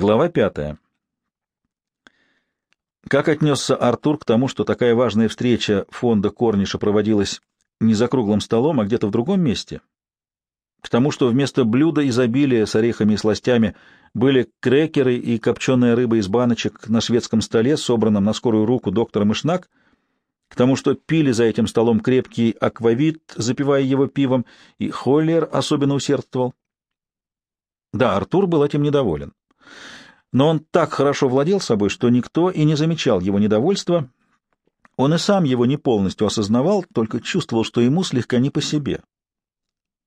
Глава пятая. Как отнесся Артур к тому, что такая важная встреча фонда Корниша проводилась не за круглым столом, а где-то в другом месте? К тому, что вместо блюда изобилия с орехами и сластями были крекеры и копченая рыба из баночек на шведском столе, собранном на скорую руку доктором Ишнак, к тому, что пили за этим столом крепкий аквавит, запивая его пивом, и Холлер особенно усердствовал. Да, Артур был этим недоволен но он так хорошо владел собой, что никто и не замечал его недовольства. Он и сам его не полностью осознавал, только чувствовал, что ему слегка не по себе.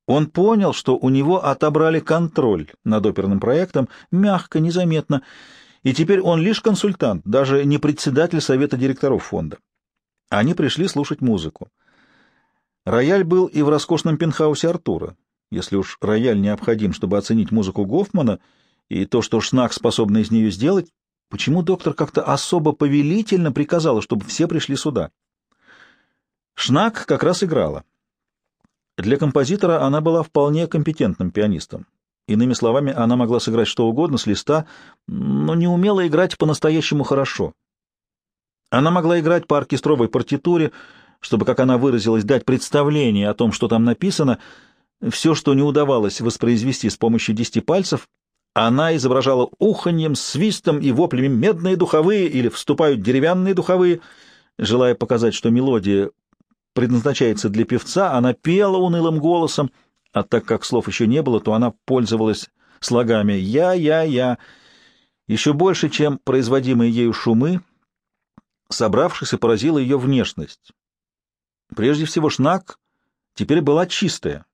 Он понял, что у него отобрали контроль над оперным проектом, мягко, незаметно, и теперь он лишь консультант, даже не председатель совета директоров фонда. Они пришли слушать музыку. Рояль был и в роскошном пентхаусе Артура. Если уж рояль необходим, чтобы оценить музыку Гофмана — и то, что Шнак способна из нее сделать, почему доктор как-то особо повелительно приказала, чтобы все пришли сюда? Шнак как раз играла. Для композитора она была вполне компетентным пианистом. Иными словами, она могла сыграть что угодно с листа, но не умела играть по-настоящему хорошо. Она могла играть по оркестровой партитуре, чтобы, как она выразилась, дать представление о том, что там написано. Все, что не удавалось воспроизвести с помощью десяти пальцев, она изображала уханьем, свистом и воплями медные духовые или вступают деревянные духовые. Желая показать, что мелодия предназначается для певца, она пела унылым голосом, а так как слов еще не было, то она пользовалась слогами «я, я, я». Еще больше, чем производимые ею шумы, собравшись и поразила ее внешность. Прежде всего, Шнак теперь была чистая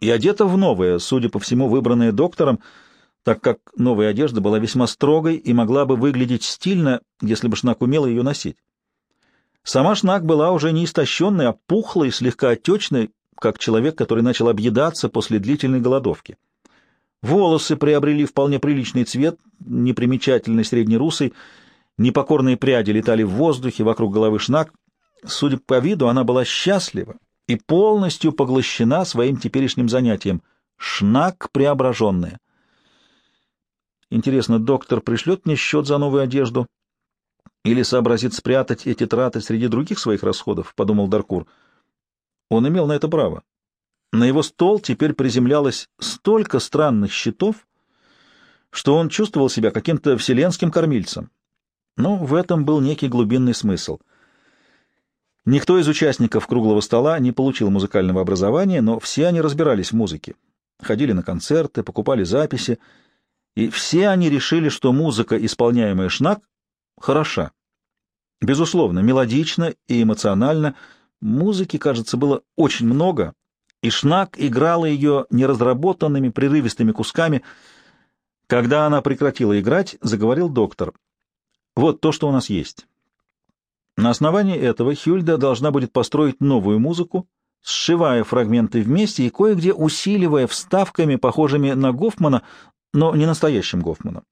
и одета в новое, судя по всему, выбранное доктором, так как новая одежда была весьма строгой и могла бы выглядеть стильно, если бы Шнак умела ее носить. Сама Шнак была уже не истощенной, а пухлой, слегка отечной, как человек, который начал объедаться после длительной голодовки. Волосы приобрели вполне приличный цвет, непримечательный среднерусый, непокорные пряди летали в воздухе вокруг головы Шнак. Судя по виду, она была счастлива и полностью поглощена своим теперешним занятием — Шнак преображенная. Интересно, доктор пришлет мне счет за новую одежду? Или сообразит спрятать эти траты среди других своих расходов, — подумал Даркур. Он имел на это право. На его стол теперь приземлялось столько странных счетов, что он чувствовал себя каким-то вселенским кормильцем. Но в этом был некий глубинный смысл. Никто из участников круглого стола не получил музыкального образования, но все они разбирались в музыке. Ходили на концерты, покупали записи — и все они решили, что музыка, исполняемая Шнак, хороша. Безусловно, мелодично и эмоционально. Музыки, кажется, было очень много, и Шнак играла ее неразработанными, прерывистыми кусками. Когда она прекратила играть, заговорил доктор. «Вот то, что у нас есть. На основании этого Хюльда должна будет построить новую музыку, сшивая фрагменты вместе и кое-где усиливая вставками, похожими на Гофмана, но не настоящим Гофманом.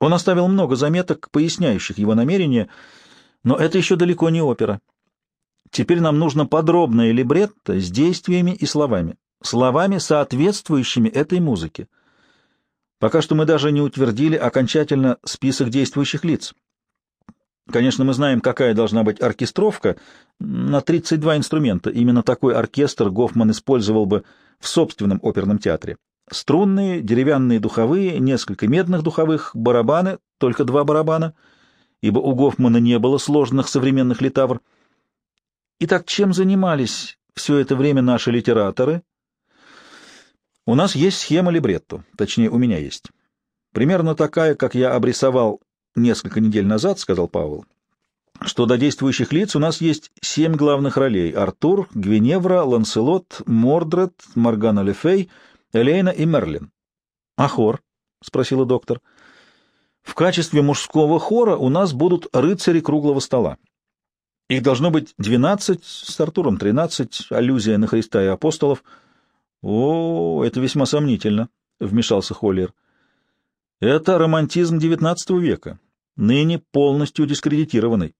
Он оставил много заметок, поясняющих его намерения, но это еще далеко не опера. Теперь нам нужно подробное либретто с действиями и словами, словами, соответствующими этой музыке. Пока что мы даже не утвердили окончательно список действующих лиц. Конечно, мы знаем, какая должна быть оркестровка на 32 инструмента. Именно такой оркестр Гофман использовал бы в собственном оперном театре. Струнные, деревянные духовые, несколько медных духовых, барабаны, только два барабана, ибо у Гофмана не было сложных современных литавр. Итак, чем занимались все это время наши литераторы? У нас есть схема либретто, точнее, у меня есть. Примерно такая, как я обрисовал несколько недель назад, сказал Павел, что до действующих лиц у нас есть семь главных ролей — Артур, Гвиневра, Ланселот, Мордред, Моргана Лефей — Элейна и Мерлин. — А хор? — спросила доктор. — В качестве мужского хора у нас будут рыцари круглого стола. Их должно быть двенадцать, с Артуром тринадцать, аллюзия на Христа и апостолов. — О, это весьма сомнительно, — вмешался Холлер. — Это романтизм девятнадцатого века, ныне полностью дискредитированный.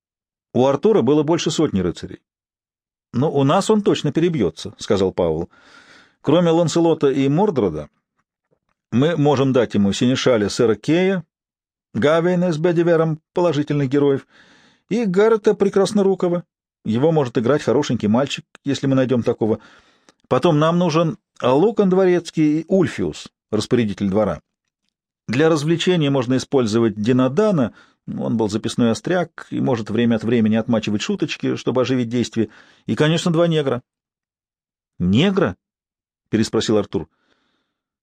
У Артура было больше сотни рыцарей. — Но у нас он точно перебьется, — сказал Павел. — Кроме Ланселота и Мордрода, мы можем дать ему синешаля сэра Кея, Гавейна с Бедивером положительных героев, и Гаррета Прекраснорукова. Его может играть хорошенький мальчик, если мы найдем такого. Потом нам нужен Лукан Дворецкий и Ульфиус, распорядитель двора. Для развлечения можно использовать Динадана, он был записной остряк и может время от времени отмачивать шуточки, чтобы оживить действие, и, конечно, два негра. «Негра?» — переспросил Артур.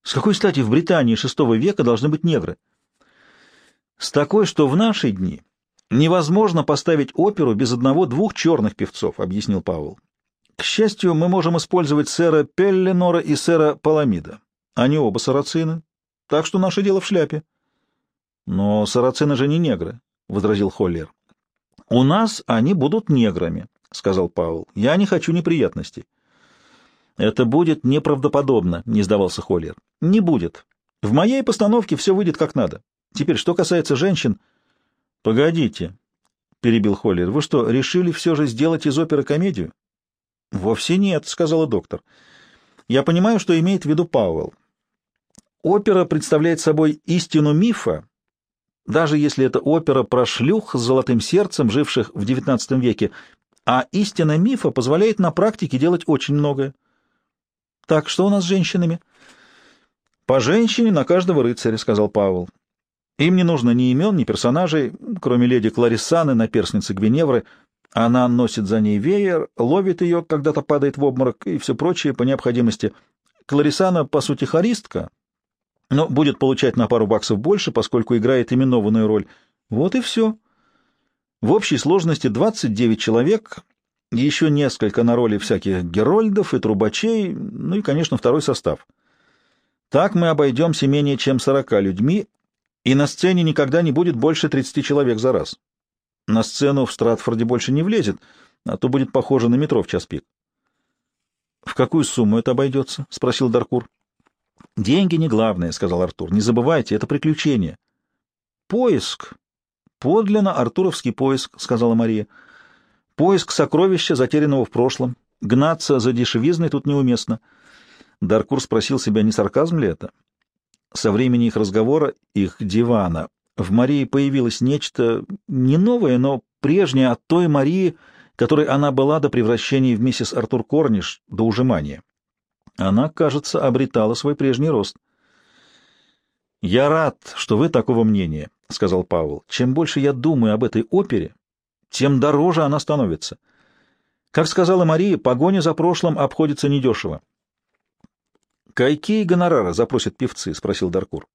«С какой стати в Британии шестого века должны быть негры?» «С такой, что в наши дни невозможно поставить оперу без одного-двух черных певцов», — объяснил Пауэлл. «К счастью, мы можем использовать сэра Пелленора и сэра Паламида. Они оба сарацины, так что наше дело в шляпе. — Но сарацины же не негры, — возразил Холлер. — У нас они будут неграми, — сказал Паул. — Я не хочу неприятностей. — Это будет неправдоподобно, — не сдавался Холлер. — Не будет. В моей постановке все выйдет как надо. Теперь, что касается женщин... — Погодите, — перебил Холлер. — Вы что, решили все же сделать из оперы комедию? — Вовсе нет, — сказала доктор. — Я понимаю, что имеет в виду Пауэлл. Опера представляет собой истину мифа, даже если это опера про шлюх с золотым сердцем, живших в XIX веке, а истина мифа позволяет на практике делать очень многое. Так, что у нас с женщинами? По женщине на каждого рыцаря, — сказал Павел. Им не нужно ни имен, ни персонажей, кроме леди Кларисаны, наперсницы Гвиневры. Она носит за ней веер, ловит ее, когда-то падает в обморок и все прочее по необходимости. Кларисана, по сути, харистка, но будет получать на пару баксов больше, поскольку играет именованную роль. Вот и все. В общей сложности 29 человек, еще несколько на роли всяких герольдов и трубачей, ну и, конечно, второй состав. Так мы обойдемся менее чем 40 людьми, и на сцене никогда не будет больше 30 человек за раз. На сцену в Стратфорде больше не влезет, а то будет похоже на метро в час пик. — В какую сумму это обойдется? — спросил Даркур. Деньги не главное, — сказал Артур. Не забывайте, это приключение. Поиск. Подлинно артуровский поиск, — сказала Мария. Поиск сокровища, затерянного в прошлом. Гнаться за дешевизной тут неуместно. Даркур спросил себя, не сарказм ли это. Со времени их разговора, их дивана, в Марии появилось нечто не новое, но прежнее от той Марии, которой она была до превращения в миссис Артур Корниш, до ужимания. Она, кажется, обретала свой прежний рост. «Я рад, что вы такого мнения», — сказал Пауэлл. «Чем больше я думаю об этой опере, тем дороже она становится. Как сказала Мария, погоня за прошлым обходится недешево». «Какие гонорары запросят певцы?» — спросил Даркур.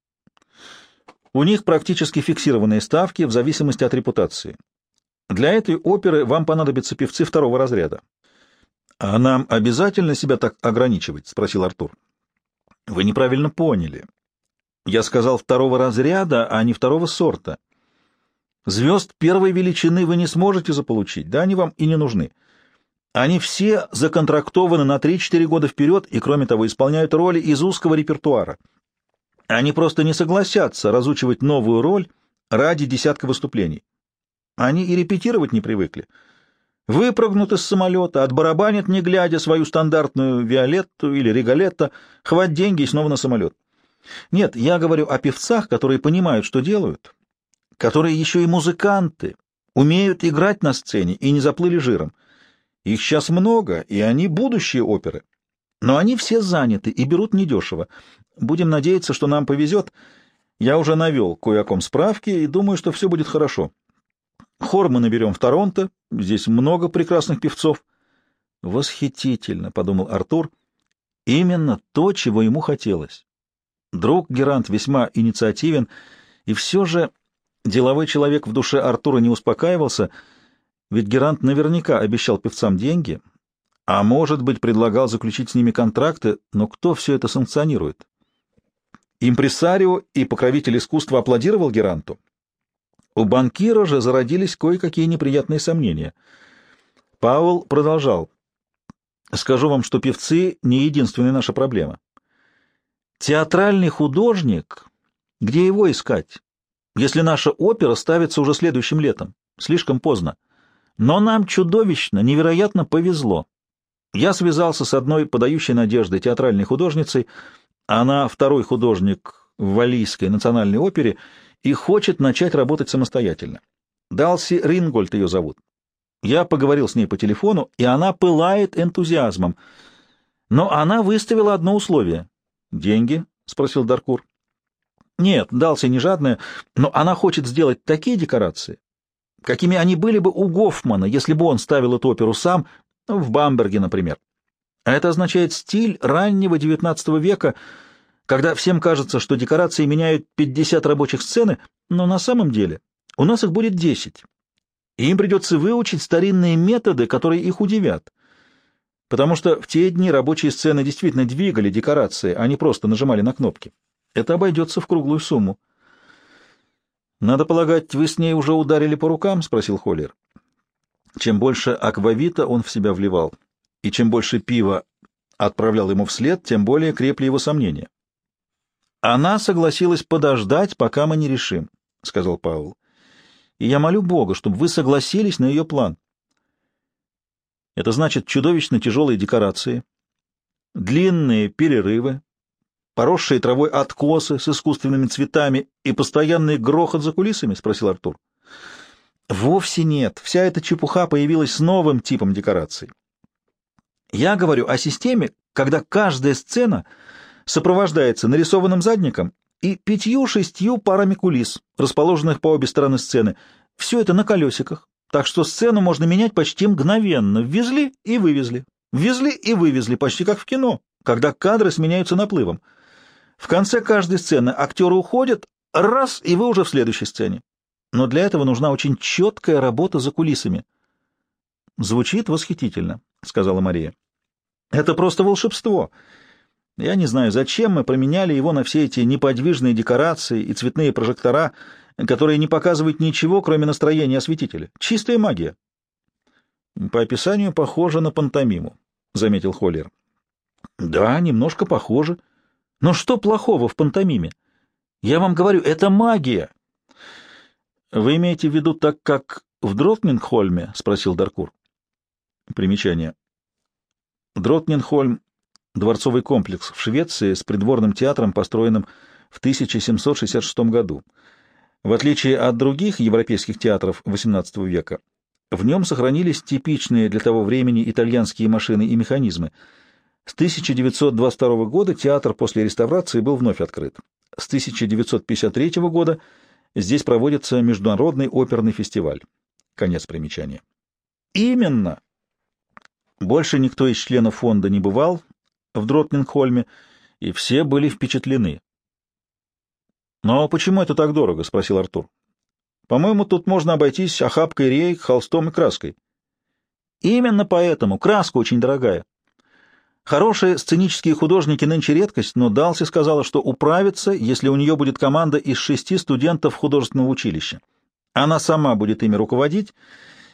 «У них практически фиксированные ставки в зависимости от репутации. Для этой оперы вам понадобятся певцы второго разряда. «А нам обязательно себя так ограничивать?» — спросил Артур. «Вы неправильно поняли. Я сказал второго разряда, а не второго сорта. Звезд первой величины вы не сможете заполучить, да они вам и не нужны. Они все законтрактованы на 3-4 года вперед и, кроме того, исполняют роли из узкого репертуара. Они просто не согласятся разучивать новую роль ради десятка выступлений. Они и репетировать не привыкли» выпрыгнут из самолета, отбарабанят, не глядя, свою стандартную Виолетту или Регалетто, хвать деньги и снова на самолет. Нет, я говорю о певцах, которые понимают, что делают, которые еще и музыканты, умеют играть на сцене и не заплыли жиром. Их сейчас много, и они будущие оперы. Но они все заняты и берут недешево. Будем надеяться, что нам повезет. Я уже навел кое о ком справки и думаю, что все будет хорошо. Хор мы наберем в Торонто, здесь много прекрасных певцов. Восхитительно, — подумал Артур, — именно то, чего ему хотелось. Друг Герант весьма инициативен, и все же деловой человек в душе Артура не успокаивался, ведь Герант наверняка обещал певцам деньги, а, может быть, предлагал заключить с ними контракты, но кто все это санкционирует? Импресарио и покровитель искусства аплодировал Геранту, у банкира же зародились кое-какие неприятные сомнения. Пауэлл продолжал. «Скажу вам, что певцы — не единственная наша проблема. Театральный художник, где его искать, если наша опера ставится уже следующим летом? Слишком поздно. Но нам чудовищно, невероятно повезло. Я связался с одной подающей надежды театральной художницей, она второй художник в Валийской национальной опере и хочет начать работать самостоятельно. Далси Рингольд ее зовут. Я поговорил с ней по телефону, и она пылает энтузиазмом. Но она выставила одно условие. «Деньги?» — спросил Даркур. «Нет, Далси не жадная, но она хочет сделать такие декорации, какими они были бы у Гофмана, если бы он ставил эту оперу сам, в Бамберге, например. А это означает стиль раннего XIX века, когда всем кажется, что декорации меняют 50 рабочих сцены, но на самом деле у нас их будет 10. И им придется выучить старинные методы, которые их удивят. Потому что в те дни рабочие сцены действительно двигали декорации, а не просто нажимали на кнопки. Это обойдется в круглую сумму. «Надо полагать, вы с ней уже ударили по рукам?» — спросил Холлер. Чем больше аквавита он в себя вливал, и чем больше пива отправлял ему вслед, тем более крепли его сомнения. «Она согласилась подождать, пока мы не решим», — сказал Павел. «И я молю Бога, чтобы вы согласились на ее план. Это значит чудовищно тяжелые декорации, длинные перерывы, поросшие травой откосы с искусственными цветами и постоянный грохот за кулисами?» — спросил Артур. «Вовсе нет. Вся эта чепуха появилась с новым типом декораций. Я говорю о системе, когда каждая сцена сопровождается нарисованным задником и пятью-шестью парами кулис, расположенных по обе стороны сцены. Все это на колесиках, так что сцену можно менять почти мгновенно. Ввезли и вывезли. Ввезли и вывезли, почти как в кино, когда кадры сменяются наплывом. В конце каждой сцены актеры уходят, раз, и вы уже в следующей сцене. Но для этого нужна очень четкая работа за кулисами. «Звучит восхитительно», — сказала Мария. «Это просто волшебство. Я не знаю, зачем мы променяли его на все эти неподвижные декорации и цветные прожектора, которые не показывают ничего, кроме настроения осветителя. Чистая магия». «По описанию похоже на пантомиму», — заметил Холлер. «Да, немножко похоже. Но что плохого в пантомиме? Я вам говорю, это магия. Вы имеете в виду так, как в Дротнингхольме? спросил Даркур. Примечание. Дротнингхольм — дворцовый комплекс в Швеции с придворным театром, построенным в 1766 году. В отличие от других европейских театров XVIII века, в нем сохранились типичные для того времени итальянские машины и механизмы — с 1922 года театр после реставрации был вновь открыт. С 1953 года здесь проводится Международный оперный фестиваль. Конец примечания. Именно! Больше никто из членов фонда не бывал в Дротнингхольме, и все были впечатлены. «Но почему это так дорого?» — спросил Артур. «По-моему, тут можно обойтись охапкой рейк, холстом и краской». «Именно поэтому. Краска очень дорогая. Хорошие сценические художники нынче редкость, но Далси сказала, что управится, если у нее будет команда из шести студентов художественного училища. Она сама будет ими руководить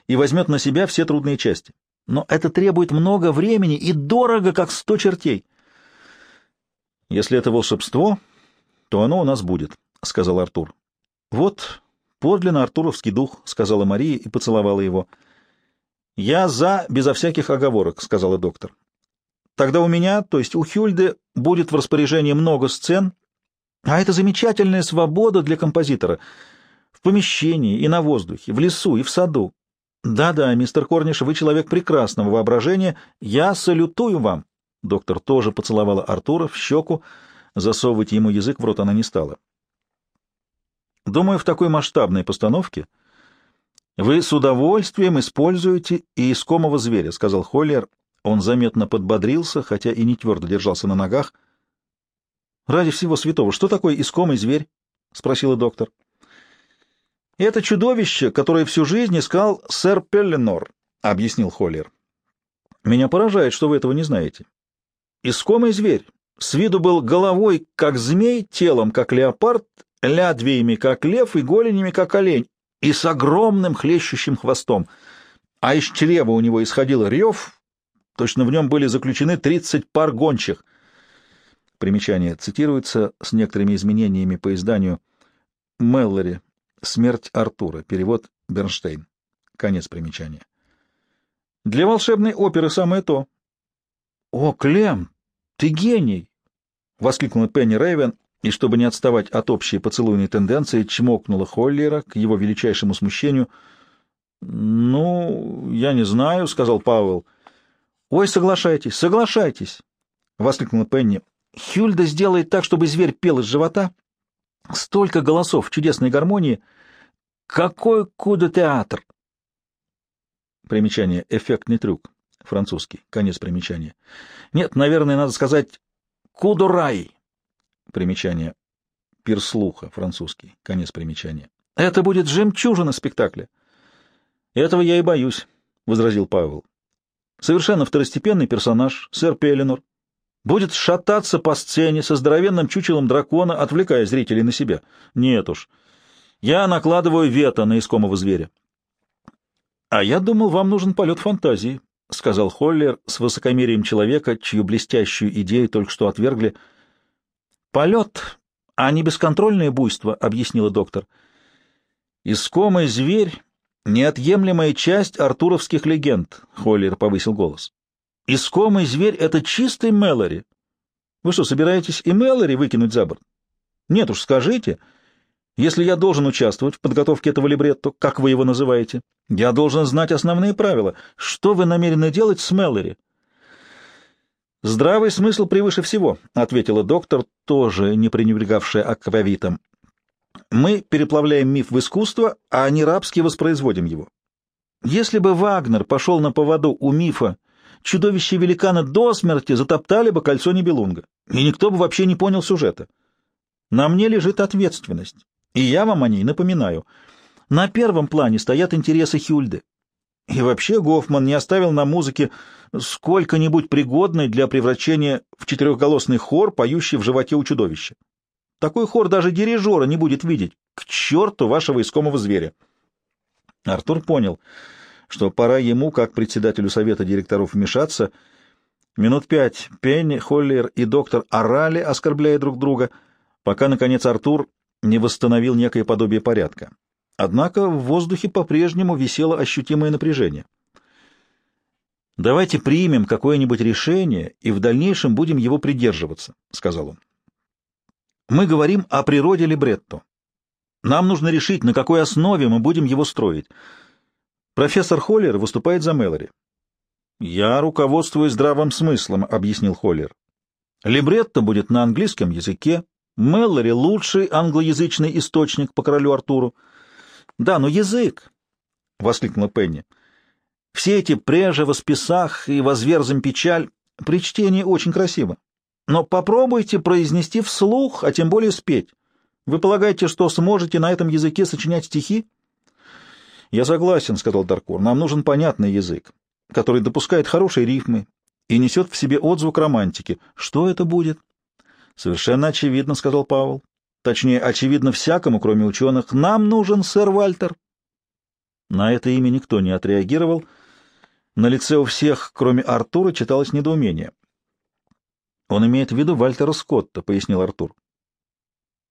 и возьмет на себя все трудные части. Но это требует много времени и дорого, как сто чертей. «Если это волшебство, то оно у нас будет», — сказал Артур. «Вот подлинно артуровский дух», — сказала Мария и поцеловала его. «Я за, безо всяких оговорок», — сказала доктор. Тогда у меня, то есть у Хюльды, будет в распоряжении много сцен, а это замечательная свобода для композитора. В помещении и на воздухе, в лесу и в саду. Да-да, мистер Корниш, вы человек прекрасного воображения. Я салютую вам. Доктор тоже поцеловала Артура в щеку. Засовывать ему язык в рот она не стала. Думаю, в такой масштабной постановке вы с удовольствием используете и искомого зверя, сказал Холлер, он заметно подбодрился, хотя и не твердо держался на ногах. — Ради всего святого, что такое искомый зверь? — спросила доктор. — Это чудовище, которое всю жизнь искал сэр Пелленор, — объяснил Холлер. — Меня поражает, что вы этого не знаете. Искомый зверь с виду был головой, как змей, телом, как леопард, лядвиями, как лев, и голенями, как олень, и с огромным хлещущим хвостом. А из чрева у него исходил рев, Точно в нем были заключены 30 пар гончих. Примечание цитируется с некоторыми изменениями по изданию Меллори «Смерть Артура», перевод Бернштейн. Конец примечания. Для волшебной оперы самое то. — О, Клем, ты гений! — воскликнула Пенни Рейвен, и, чтобы не отставать от общей поцелуйной тенденции, чмокнула Холлера к его величайшему смущению. «Ну, я не знаю», — сказал Пауэлл. «Ой, соглашайтесь, соглашайтесь!» — воскликнула Пенни. «Хюльда сделает так, чтобы зверь пел из живота. Столько голосов в чудесной гармонии. Какой куда-театр!» Примечание. Эффектный трюк. Французский. Конец примечания. Нет, наверное, надо сказать «кудурай». Примечание. Пир слуха. Французский. Конец примечания. Это будет жемчужина спектакля. Этого я и боюсь, — возразил Павел. Совершенно второстепенный персонаж, сэр Пеленор, будет шататься по сцене со здоровенным чучелом дракона, отвлекая зрителей на себя. Нет уж. Я накладываю вето на искомого зверя. — А я думал, вам нужен полет фантазии, — сказал Холлер с высокомерием человека, чью блестящую идею только что отвергли. — Полет, а не бесконтрольное буйство, — объяснила доктор. — Искомый зверь Неотъемлемая часть артуровских легенд, — Холлер повысил голос. Искомый зверь — это чистый Мэлори. Вы что, собираетесь и Мэлори выкинуть за борт? Нет уж, скажите, если я должен участвовать в подготовке этого либретто, как вы его называете, я должен знать основные правила. Что вы намерены делать с Мэлори? «Здравый смысл превыше всего», — ответила доктор, тоже не пренебрегавшая аквавитом. Мы переплавляем миф в искусство, а не рабски воспроизводим его. Если бы Вагнер пошел на поводу у мифа, чудовище великана до смерти затоптали бы кольцо Нибелунга, и никто бы вообще не понял сюжета. На мне лежит ответственность, и я вам о ней напоминаю. На первом плане стоят интересы Хюльды. И вообще Гофман не оставил на музыке сколько-нибудь пригодной для превращения в четырехголосный хор, поющий в животе у чудовища. Такой хор даже дирижера не будет видеть. К черту вашего искомого зверя!» Артур понял, что пора ему, как председателю совета директоров, вмешаться. Минут пять Пенни, Холлер и доктор орали, оскорбляя друг друга, пока, наконец, Артур не восстановил некое подобие порядка. Однако в воздухе по-прежнему висело ощутимое напряжение. «Давайте примем какое-нибудь решение и в дальнейшем будем его придерживаться», — сказал он. Мы говорим о природе либретто. Нам нужно решить, на какой основе мы будем его строить. Профессор Холлер выступает за Мэлори. «Я руководствуюсь здравым смыслом», — объяснил Холлер. «Либретто будет на английском языке. Мэлори — лучший англоязычный источник по королю Артуру». «Да, но язык!» — воскликнула Пенни. «Все эти прежи в списах и возверзем печаль при чтении очень красиво. Но попробуйте произнести вслух, а тем более спеть. Вы полагаете, что сможете на этом языке сочинять стихи? Я согласен, сказал Даркур. Нам нужен понятный язык, который допускает хорошие рифмы и несет в себе отзвук романтики. Что это будет? Совершенно очевидно, сказал Павел. Точнее, очевидно всякому, кроме ученых. Нам нужен сэр Вальтер. На это имя никто не отреагировал. На лице у всех, кроме Артура, читалось недоумение. Он имеет в виду Вальтера Скотта, пояснил Артур.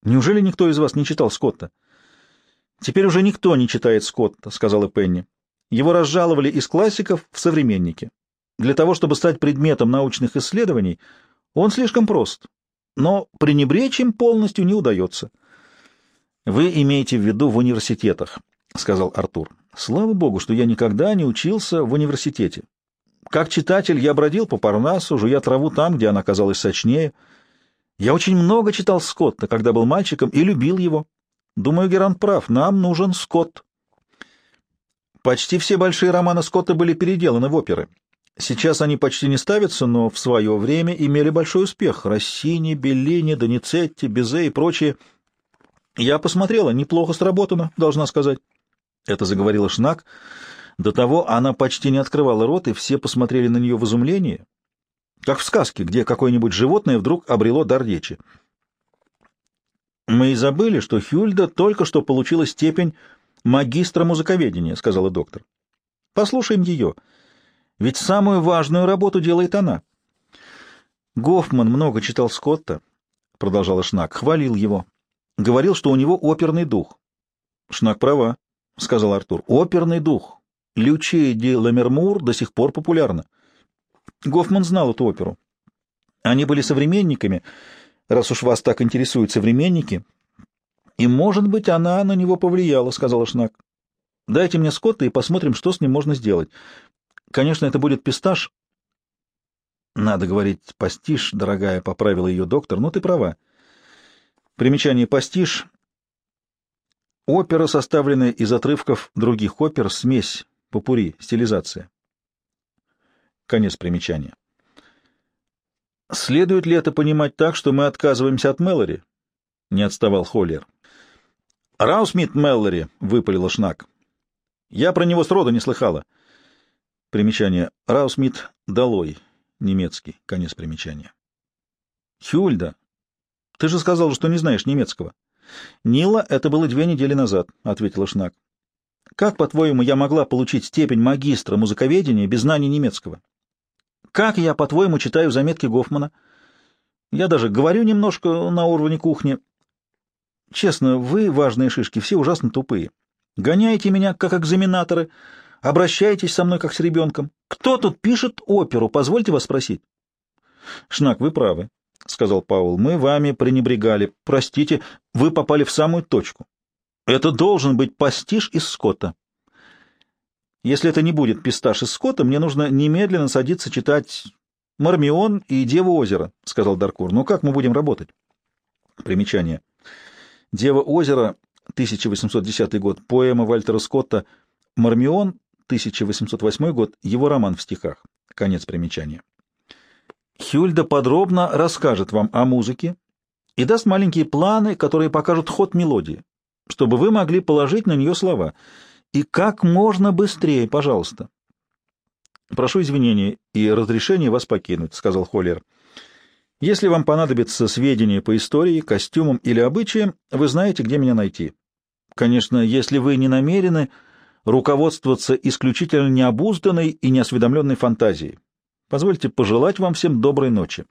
Неужели никто из вас не читал Скотта? Теперь уже никто не читает Скотта, сказала Пенни. Его разжаловали из классиков в современники. Для того, чтобы стать предметом научных исследований, он слишком прост, но пренебречь им полностью не удается. Вы имеете в виду в университетах, сказал Артур. Слава богу, что я никогда не учился в университете. Как читатель я бродил по Парнасу, жуя траву там, где она казалась сочнее. Я очень много читал Скотта, когда был мальчиком, и любил его. Думаю, Герант прав, нам нужен Скотт. Почти все большие романы Скотта были переделаны в оперы. Сейчас они почти не ставятся, но в свое время имели большой успех. Россини, Беллини, Доницетти, Безе и прочие. Я посмотрела, неплохо сработано, должна сказать. Это заговорила Шнак. До того она почти не открывала рот, и все посмотрели на нее в изумлении, как в сказке, где какое-нибудь животное вдруг обрело дар речи. «Мы и забыли, что Хюльда только что получила степень магистра музыковедения», — сказала доктор. «Послушаем ее, ведь самую важную работу делает она». Гофман много читал Скотта, — продолжала Шнак, — хвалил его. Говорил, что у него оперный дух. — Шнак права, — сказал Артур. — Оперный дух. Лючия де Ламермур до сих пор популярна. Гофман знал эту оперу. Они были современниками, раз уж вас так интересуют современники. И, может быть, она на него повлияла, — сказала Шнак. Дайте мне Скотта и посмотрим, что с ним можно сделать. Конечно, это будет пистаж. Надо говорить пастиш, дорогая, — поправила ее доктор, — но ты права. Примечание пастиш — опера, составленная из отрывков других опер, смесь, попури, стилизация. Конец примечания. Следует ли это понимать так, что мы отказываемся от Мэлори? Не отставал Холлер. Раусмит Мэллори, выпалила Шнак. Я про него сроду не слыхала. Примечание. Раусмит долой. Немецкий. Конец примечания. Хюльда, ты же сказал, что не знаешь немецкого. Нила, это было две недели назад, ответила Шнак. Как, по-твоему, я могла получить степень магистра музыковедения без знания немецкого? Как я, по-твоему, читаю заметки Гофмана? Я даже говорю немножко на уровне кухни. Честно, вы, важные шишки, все ужасно тупые. Гоняете меня, как экзаменаторы, обращаетесь со мной, как с ребенком. Кто тут пишет оперу, позвольте вас спросить? Шнак, вы правы, — сказал Паул. Мы вами пренебрегали. Простите, вы попали в самую точку. Это должен быть пастиш из скота. Если это не будет писташ из скота, мне нужно немедленно садиться читать «Мармион» и «Дева озера», — сказал Даркур. Ну как мы будем работать? Примечание. «Дева озера», 1810 год, поэма Вальтера Скотта, «Мармион», 1808 год, его роман в стихах. Конец примечания. Хюльда подробно расскажет вам о музыке и даст маленькие планы, которые покажут ход мелодии, чтобы вы могли положить на нее слова — и как можно быстрее, пожалуйста. Прошу извинения и разрешения вас покинуть, сказал Холлер. Если вам понадобятся сведения по истории, костюмам или обычаям, вы знаете, где меня найти. Конечно, если вы не намерены руководствоваться исключительно необузданной и неосведомленной фантазией. Позвольте пожелать вам всем доброй ночи.